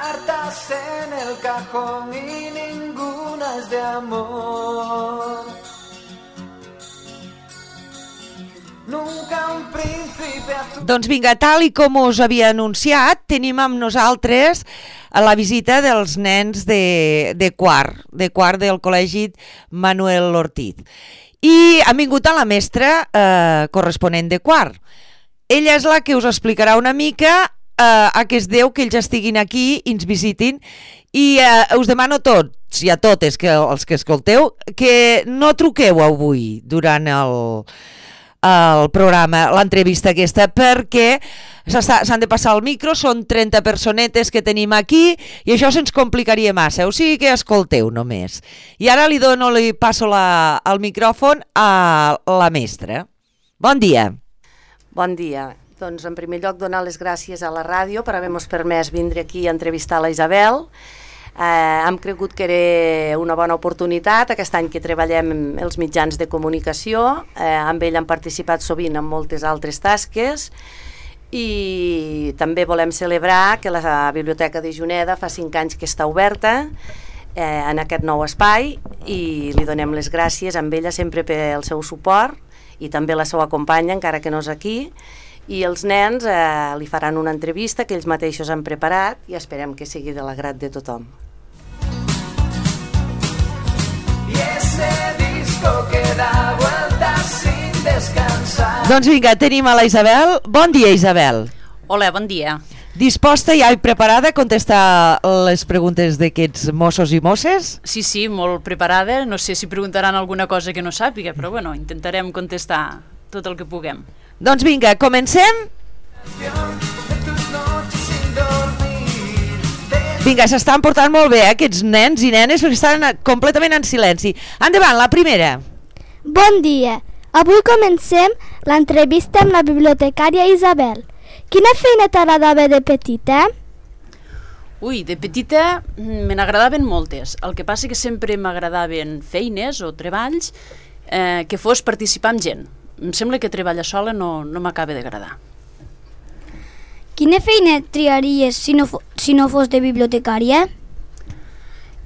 cartas en el cajón y ninguna es de amor. Doncs vinga, tal i com us havia anunciat, tenim amb nosaltres a la visita dels nens de, de quart, de quart del col·legi Manuel Ortiz. I han vingut a la mestra eh, corresponent de quart. Ella és la que us explicarà una mica eh, a què es deu que ells estiguin aquí i ens visitin i eh, us demano tots i a totes que els que escolteu que no truqueu avui durant el, el programa, l'entrevista aquesta, perquè s'han de passar el micro, són 30 personetes que tenim aquí i això se'ns complicaria massa, o sigui que escolteu només. I ara li dono, li passo la, el micròfon a la mestra. Bon dia. Bon dia. Doncs en primer lloc donar les gràcies a la ràdio per haver-nos permès vindre aquí a entrevistar la Isabel. Eh, hem cregut que era una bona oportunitat. Aquest any que treballem els mitjans de comunicació, eh, amb ell hem participat sovint en moltes altres tasques. I també volem celebrar que la Biblioteca de Juneda fa cinc anys que està oberta eh, en aquest nou espai. I li donem les gràcies amb ella sempre pel seu suport i també la seva companya, encara que no és aquí, i els nens eh, li faran una entrevista que ells mateixos han preparat i esperem que sigui de l'agrat de tothom. Y ese disco que da vueltas sin descansar. Doncs vinga, tenim a la Isabel. Bon dia, Isabel. Hola, bon dia. Disposta ja i preparada a contestar les preguntes d'aquests mossos i mosses? Sí, sí, molt preparada. No sé si preguntaran alguna cosa que no sàpiga, però bueno, intentarem contestar tot el que puguem. Doncs vinga, comencem? Vinga, s'estan portant molt bé eh, aquests nens i nenes perquè estan completament en silenci. Endavant, la primera. Bon dia. Avui comencem l'entrevista amb la bibliotecària Isabel. Quina feina t'agradava de petita? Ui, de petita mm, me n'agradaven moltes. El que passa que sempre m'agradaven feines o treballs eh, que fos participar amb gent. Em sembla que treballar sola no, no m'acaba d'agradar. Quina feina triaries si no, si no fos de bibliotecària?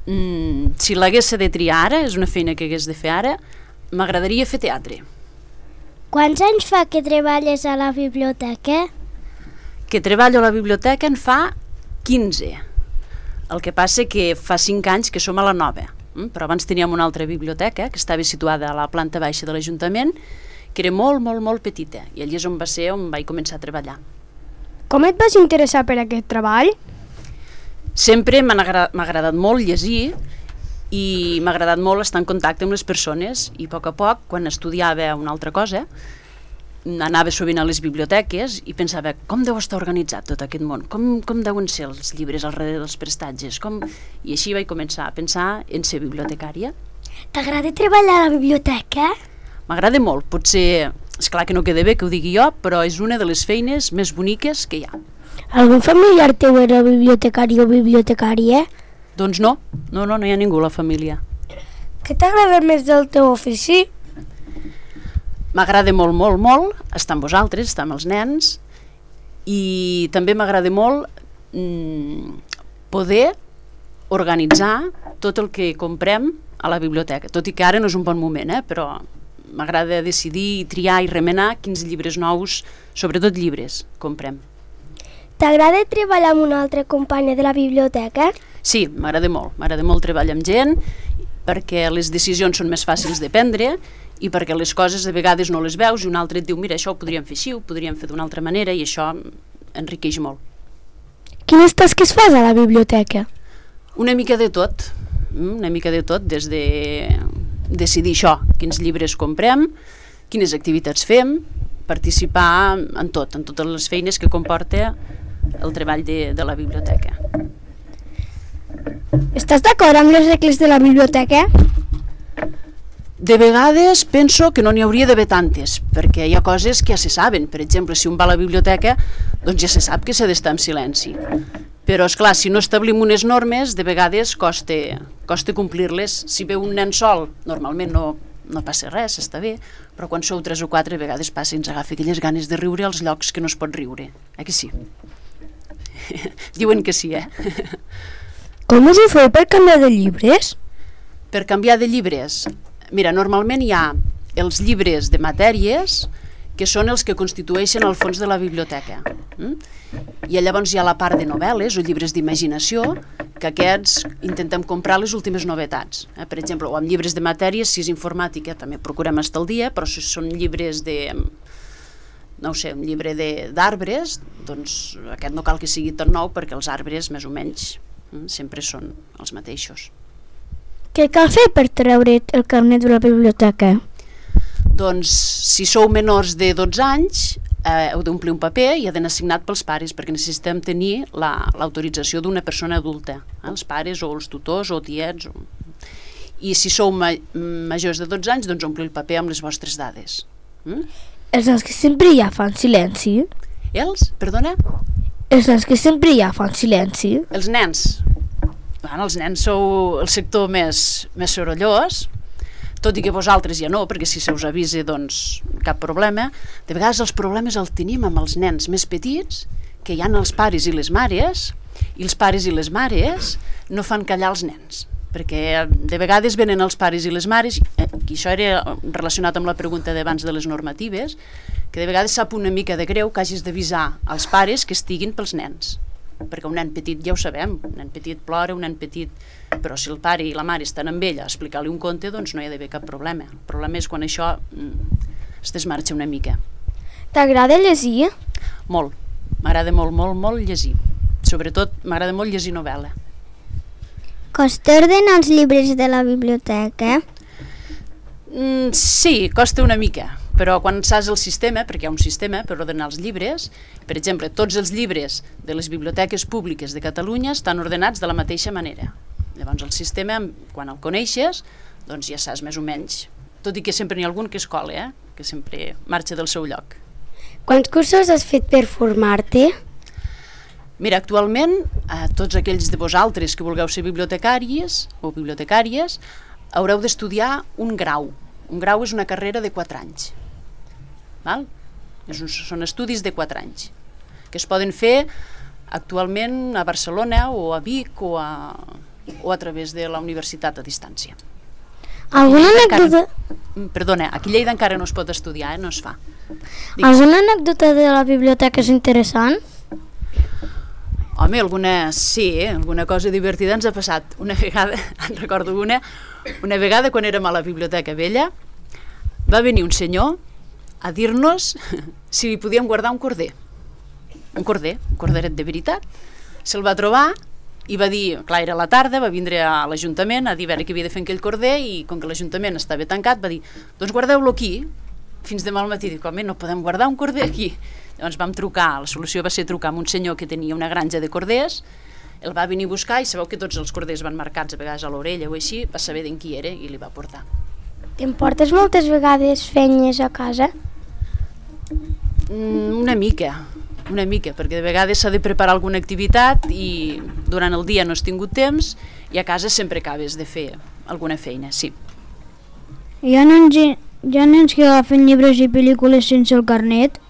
Mm, si l'hagués de triar ara, és una feina que hagués de fer ara, m'agradaria fer teatre. Quants anys fa que treballes a la biblioteca? Que treballo a la biblioteca en fa 15. El que passa que fa 5 anys que som a la nova, mm? però abans teníem una altra biblioteca que estava situada a la planta baixa de l'Ajuntament, que era molt, molt, molt petita, i allí és on va ser on vaig començar a treballar. Com et vas interessar per aquest treball? Sempre m'ha agra m'ha agradat molt llegir i m'ha agradat molt estar en contacte amb les persones i a poc a poc, quan estudiava una altra cosa, anava sovint a les biblioteques i pensava com deu estar organitzat tot aquest món, com, com deuen ser els llibres al darrere dels prestatges, com... i així vaig començar a pensar en ser bibliotecària. T'agrada treballar a la biblioteca? M'agrada molt, potser, és clar que no queda bé que ho digui jo, però és una de les feines més boniques que hi ha. Algun familiar teu era bibliotecari o bibliotecària? Doncs no, no, no, no hi ha ningú a la família. Què t'agrada més del teu ofici? M'agrada molt, molt, molt estar amb vosaltres, estar amb els nens i també m'agrada molt mm, poder organitzar tot el que comprem a la biblioteca, tot i que ara no és un bon moment, eh? però m'agrada decidir, triar i remenar quins llibres nous, sobretot llibres, comprem. T'agrada treballar amb una altra companya de la biblioteca? Sí, m'agrada molt, m'agrada molt treballar amb gent perquè les decisions són més fàcils de prendre i perquè les coses de vegades no les veus i un altre et diu mira, això ho podríem fer així, ho podríem fer d'una altra manera i això enriqueix molt. Quines tasques fas a la biblioteca? Una mica de tot, mm, una mica de tot, des de decidir això, quins llibres comprem, quines activitats fem, participar en tot, en totes les feines que comporta el treball de, de la biblioteca. Estàs d'acord amb les regles de la biblioteca? De vegades penso que no n'hi hauria d'haver tantes, perquè hi ha coses que ja se saben. Per exemple, si un va a la biblioteca, doncs ja se sap que s'ha d'estar en silenci. Però, és clar, si no establim unes normes, de vegades costa, costa complir-les. Si ve un nen sol, normalment no, no passa res, està bé, però quan sou tres o quatre, a vegades passa i ens agafa aquelles ganes de riure als llocs que no es pot riure. Eh que sí? Diuen que sí, eh? Com us ho feu per canviar de llibres? Per canviar de llibres, mira, normalment hi ha els llibres de matèries que són els que constitueixen el fons de la biblioteca. Mm? I llavors hi ha la part de novel·les o llibres d'imaginació, que aquests intentem comprar les últimes novetats. Eh? Per exemple, o amb llibres de matèries, si és informàtica, també procurem estar al dia, però si són llibres de no ho sé, un llibre de- d'arbres, doncs aquest no cal que sigui tan nou perquè els arbres, més o menys, mm, sempre són els mateixos. Què cal fer per treure el carnet de la biblioteca? Doncs si sou menors de 12 anys, eh, heu d'omplir un paper i ha d'anar signat pels pares perquè necessitem tenir la- l'autorització d'una persona adulta, eh, els pares o els tutors o tiets. O... I si sou ma majors de 12 anys, doncs omplir el paper amb les vostres dades. Mm? Els nens que sempre ha fan silenci? Els, perdona, Els nens que sempre ha fan silenci? els nens. Bueno, els nens sou el sector més, més sorollós, tot i que vosaltres ja no, perquè si se us avisa, doncs cap problema. De vegades els problemes els tenim amb els nens més petits, que hi han els pares i les mares, i els pares i les mares no fan callar els nens perquè de vegades venen els pares i les mares, eh, que això era relacionat amb la pregunta d'abans de les normatives, que de vegades sap una mica de greu que hagis d'avisar als pares que estiguin pels nens perquè un nen petit ja ho sabem, un nen petit plora, un nen petit... Però si el pare i la mare estan amb ell a explicar-li un conte, doncs no hi ha d'haver cap problema. El problema és quan això mm, es desmarxa una mica. T'agrada llegir? Molt. M'agrada molt, molt, molt llegir. Sobretot m'agrada molt llegir novel·la. Costa ordenar els llibres de la biblioteca? Mm, sí, costa una mica, però quan saps el sistema, perquè hi ha un sistema per ordenar els llibres, per exemple, tots els llibres de les biblioteques públiques de Catalunya estan ordenats de la mateixa manera. Llavors el sistema, quan el coneixes, doncs ja saps més o menys. Tot i que sempre n'hi ha algun que es cola, eh? que sempre marxa del seu lloc. Quants cursos has fet per formar-te? Mira, actualment, a tots aquells de vosaltres que vulgueu ser bibliotecaris o bibliotecàries, haureu d'estudiar un grau. Un grau és una carrera de 4 anys. Val? És un, són estudis de 4 anys, que es poden fer actualment a Barcelona o a Vic o a, o a través de la universitat a distància. Alguna Encara- anècdota, Mm, Perdona, aquí Lleida encara no es pot estudiar, eh? no es fa. Digues. alguna anècdota de la biblioteca és interessant? Home, alguna, sí, eh? alguna cosa divertida ens ha passat. Una vegada, en recordo una, una vegada quan érem a la Biblioteca Vella, va venir un senyor a dir-nos si li podíem guardar un corder. Un corder, un corderet de veritat. Se'l va trobar i va dir, clar, era la tarda, va vindre a l'Ajuntament a dir a veure què havia de fer aquell corder i com que l'Ajuntament estava tancat va dir, doncs guardeu-lo aquí fins demà al matí. Dic, home, no podem guardar un corder aquí. Llavors vam trucar, la solució va ser trucar amb un senyor que tenia una granja de corders, el va venir a buscar i sabeu que tots els corders van marcats a vegades a l'orella o així, va saber d'en qui era i li va portar. Te'n portes moltes vegades feines a casa? Mm, una mica, una mica, perquè de vegades s'ha de preparar alguna activitat i durant el dia no has tingut temps i a casa sempre acabes de fer alguna feina, sí. Hi ha nens, hi ha nens que agafen llibres i pel·lícules sense el carnet?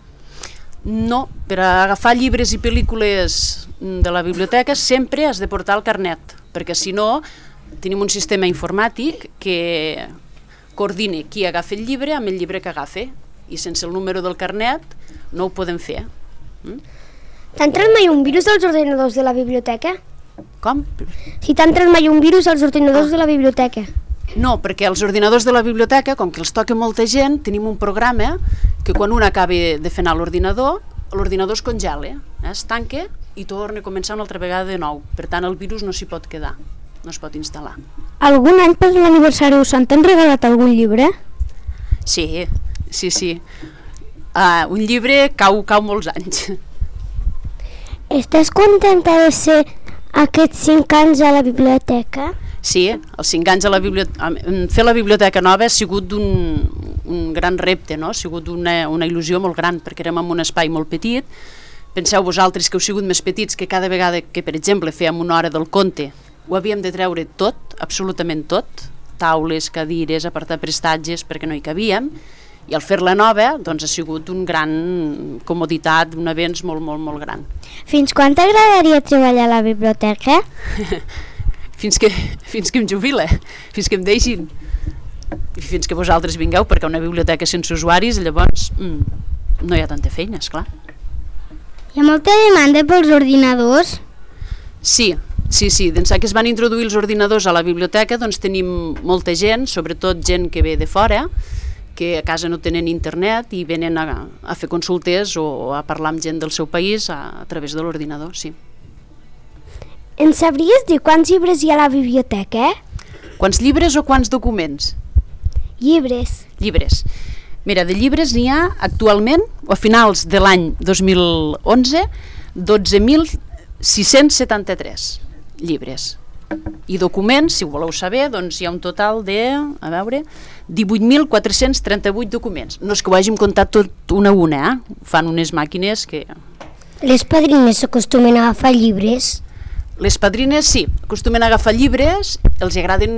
No, per a agafar llibres i pel·lícules mm, de la biblioteca sempre has de portar el carnet, perquè si no tenim un sistema informàtic que coordina qui agafa el llibre amb el llibre que agafa i sense el número del carnet no ho podem fer. T'ha entrat mai un virus als ordinadors de la biblioteca? Com? Si t'ha entrat mai un virus als ordinadors de la biblioteca? No, perquè els ordinadors de la biblioteca, com que els toca molta gent, tenim un programa que quan un acaba de fer anar l'ordinador, l'ordinador es congela, eh? es tanca i torna a començar una altra vegada de nou. Per tant, el virus no s'hi pot quedar, no es pot instal·lar. Algun any per l'aniversari us han regalat algun llibre? Sí, sí, sí. Uh, un llibre cau, cau molts anys. Estàs contenta de ser aquests cinc anys a la biblioteca? Sí, els cinc anys a la biblioteca... Fer la biblioteca nova ha sigut un, un gran repte, no? ha sigut una, una il·lusió molt gran, perquè érem en un espai molt petit. Penseu vosaltres que heu sigut més petits que cada vegada que, per exemple, fèiem una hora del conte, ho havíem de treure tot, absolutament tot, taules, cadires, apartar prestatges, perquè no hi cabíem, I al fer-la nova doncs, ha sigut un gran comoditat, un avenç molt, molt, molt gran. Fins quan t'agradaria treballar a la biblioteca? Fins que, fins que em jubile, fins que em deixin i fins que vosaltres vingueu, perquè una biblioteca sense usuaris, llavors mm, no hi ha tanta feina, és clar. Hi ha molta demanda pels ordinadors? Sí, sí, sí. D'ençà que es van introduir els ordinadors a la biblioteca, doncs tenim molta gent, sobretot gent que ve de fora, que a casa no tenen internet i venen a, a fer consultes o a parlar amb gent del seu país a, a través de l'ordinador, sí. Ens sabries dir quants llibres hi ha a la biblioteca? Quants llibres o quants documents? Llibres. Llibres. Mira, de llibres n'hi ha actualment, o a finals de l'any 2011, 12.673 llibres. I documents, si ho voleu saber, doncs hi ha un total de, a veure, 18.438 documents. No és que ho hàgim comptat tot una a una, eh? Fan unes màquines que... Les padrines s'acostumen a agafar llibres? Les padrines, sí, acostumen a agafar llibres, els agraden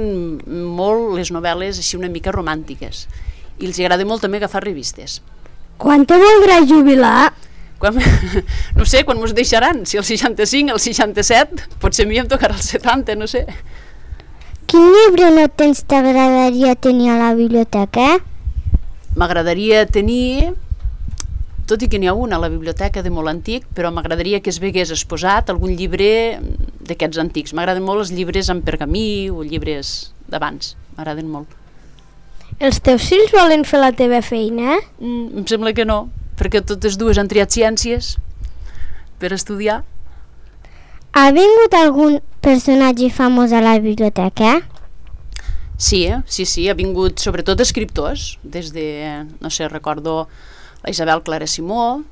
molt les novel·les així una mica romàntiques. I els agrada molt també agafar revistes. Quan te voldrà jubilar? Quan, no sé, quan mos deixaran, si el 65, el 67, potser a mi em tocarà el 70, no sé. Quin llibre no tens t'agradaria tenir a la biblioteca? M'agradaria tenir, tot i que n'hi ha un a la biblioteca de molt antic, però m'agradaria que es vegués exposat algun llibre d'aquests antics. M'agraden molt els llibres en pergamí o llibres d'abans, m'agraden molt. Els teus fills volen fer la teva feina? Mm, em sembla que no, perquè totes dues han triat ciències per estudiar. Ha vingut algun personatge famós a la biblioteca? Sí, eh? sí, sí, ha vingut sobretot escriptors, des de, no sé, recordo la Isabel Clara Simó,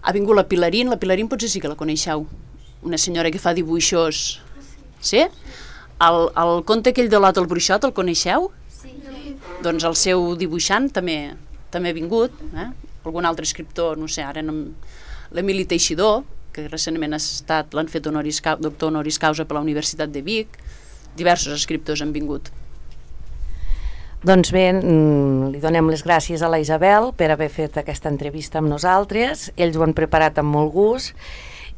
ha vingut la Pilarín, la Pilarín potser sí que la coneixeu, una senyora que fa dibuixos, sí? El, el conte aquell de l'Ot el Bruixot, el coneixeu? Sí. Doncs el seu dibuixant també també ha vingut, eh? Algun altre escriptor, no sé, ara no... l'Emili Teixidor, que recentment ha estat, l'han fet honoris, doctor honoris causa per la Universitat de Vic, diversos escriptors han vingut. Doncs bé, mm, li donem les gràcies a la Isabel per haver fet aquesta entrevista amb nosaltres. Ells ho han preparat amb molt gust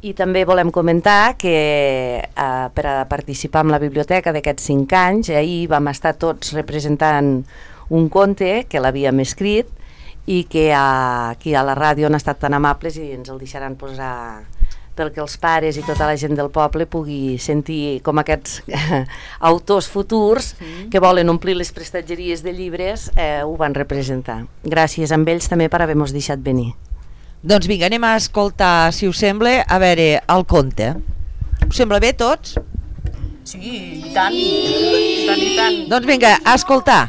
i també volem comentar que eh, per a participar en la biblioteca d'aquests cinc anys, ahir vam estar tots representant un conte que l'havíem escrit i que a, aquí a la ràdio han estat tan amables i ens el deixaran posar perquè els pares i tota la gent del poble pugui sentir com aquests autors futurs que volen omplir les prestatgeries de llibres eh, ho van representar. Gràcies a ells també per haver-nos deixat venir. Doncs vinga, anem a escoltar, si us sembla, a veure, el conte. Us sembla bé tots? Sí, i tant, i tant, i tant. Doncs vinga, a escoltar.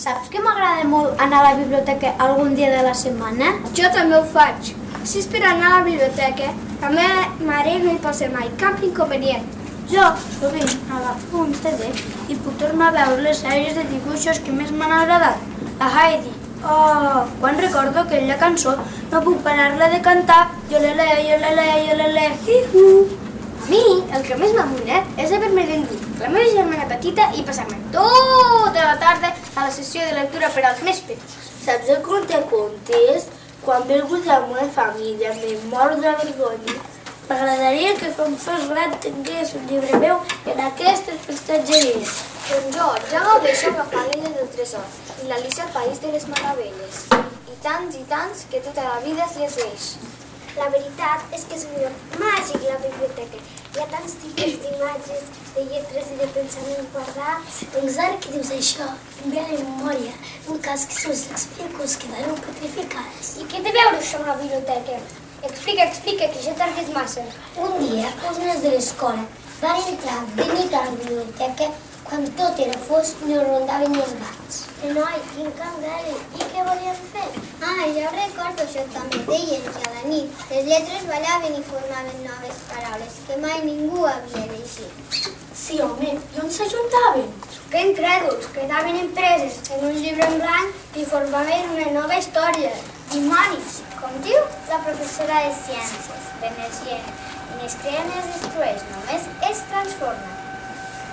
Saps que m'agrada molt anar a la biblioteca algun dia de la setmana? Jo també ho faig. Si és per anar a la biblioteca, la meva mare no hi posa mai cap inconvenient. Jo sovint agafo un CD i puc tornar a veure les sèries de dibuixos que més m'han agradat. La Heidi. Oh, quan recordo aquella cançó no puc parar-la de cantar. Jo le le, jo le le, jo le le, hi-hu. A mi el que més m'amoïna és haver-me d'endur la meva germana petita i passar-me tota la tarda a la sessió de lectura per als més petits. Saps el conte contes? Quan ve algú de la meva família me mor de vergonya. M'agradaria que quan fos gran tingués un llibre meu en aquestes prestatgeries. Doncs jo ja gaudeixo agafant l'illa del tresor i l'Alicia al País de les Meravelles. I tants i tants que tota la vida es llegeix. La veritat és que és un lloc màgic, la biblioteca. Hi ha tants tipus d'imatges, de lletres i de pensaments guardats. Doncs ara que dius això, em ve a la memòria un cas que si us l'explico us quedareu petrificats. I què té a veure això amb la biblioteca? Explica, explica, que ja tardes massa. Un dia, uns nens de l'escola van entrar de nit a la biblioteca quan tot era fosc i no rondaven els gats. Noi, quin candeli. I què volien fer? Ah, jo recordo això també. Deien que nit les lletres ballaven i formaven noves paraules que mai ningú havia llegit. Sí, home, i on s'ajuntaven? Que incrèduls, quedaven impreses en un llibre en blanc i formaven una nova història. Dimonis! Com diu la professora de ciències, l'energia ni es crea ni es destrueix, només es transforma.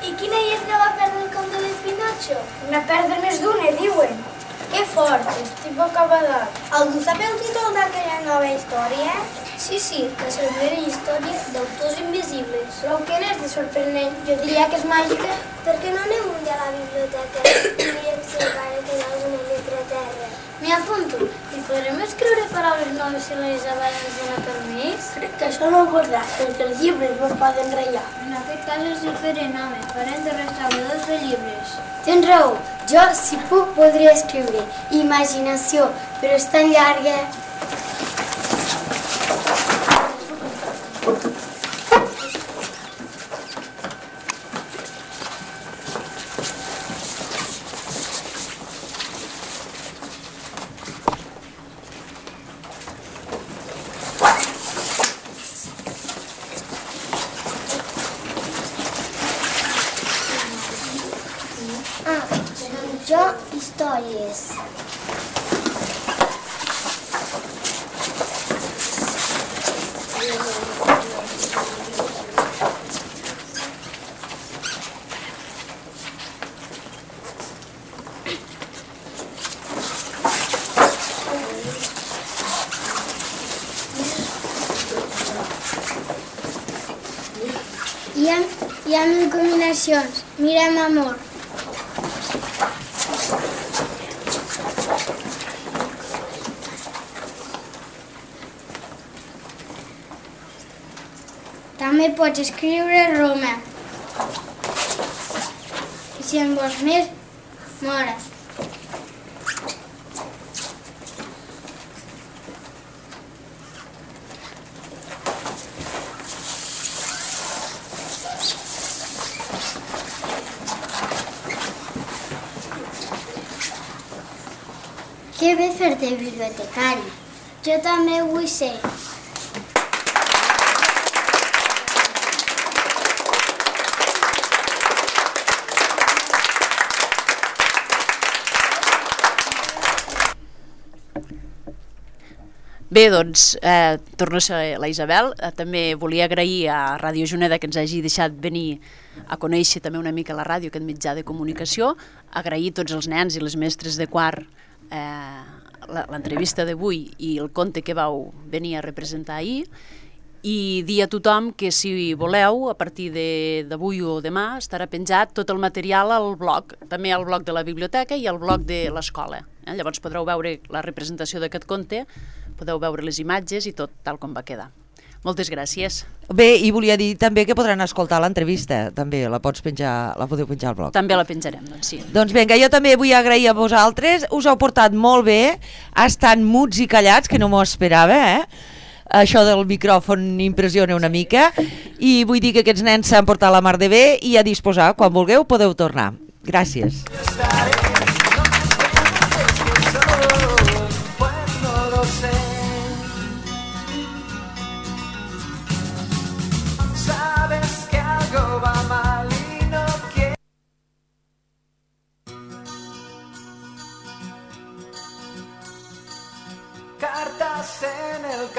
I quina lletra va perdre el conte de Pinocho? N'ha perdre més d'una, diuen. Que fort, estic bocabadat. Algú sap el títol d'aquella nova història? Sí, sí, la sorprenent història d'autors invisibles. Però què n'és de sorprenent? Jo diria que és màgica. Per què no anem un dia a la biblioteca i mirem si encara queda alguna lletra a terra? M'hi apunto. I podrem escriure paraules noves si la Isabel ens dona permís? Crec que això no ho podrà, perquè els llibres no es poden ratllar. En aquest cas és diferent, home. Farem de restauradors de llibres. Tens raó, jo, si puc, podria escriure. Imaginació, però és tan llarga. Ah, doncs jo, històries. Ha, hi ha mil combinacions. Mirem amor. També pots escriure Roma. I si en vols més, mora. Què ve fer de bibliotecari? Jo també vull ser. Bé, doncs, eh, torno a ser la Isabel. Eh, també volia agrair a Ràdio Juneda que ens hagi deixat venir a conèixer també una mica la ràdio, aquest mitjà de comunicació. Agrair a tots els nens i les mestres de quart eh, l'entrevista d'avui i el conte que vau venir a representar ahir i dir a tothom que si voleu, a partir d'avui o demà, estarà penjat tot el material al blog, també al blog de la biblioteca i al blog de l'escola. Eh? Llavors podreu veure la representació d'aquest conte, podeu veure les imatges i tot tal com va quedar. Moltes gràcies. Bé, i volia dir també que podran escoltar l'entrevista, també, la pots penjar, la podeu penjar al blog. També la penjarem, doncs sí. Doncs vinga, jo també vull agrair a vosaltres, us heu portat molt bé, estan muts i callats, que no m'ho esperava, eh? Això del micròfon impressiona una mica, i vull dir que aquests nens s'han portat la mar de bé i a disposar, quan vulgueu podeu tornar. Gràcies. Pues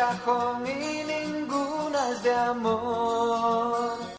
cajón y ninguna es de amor.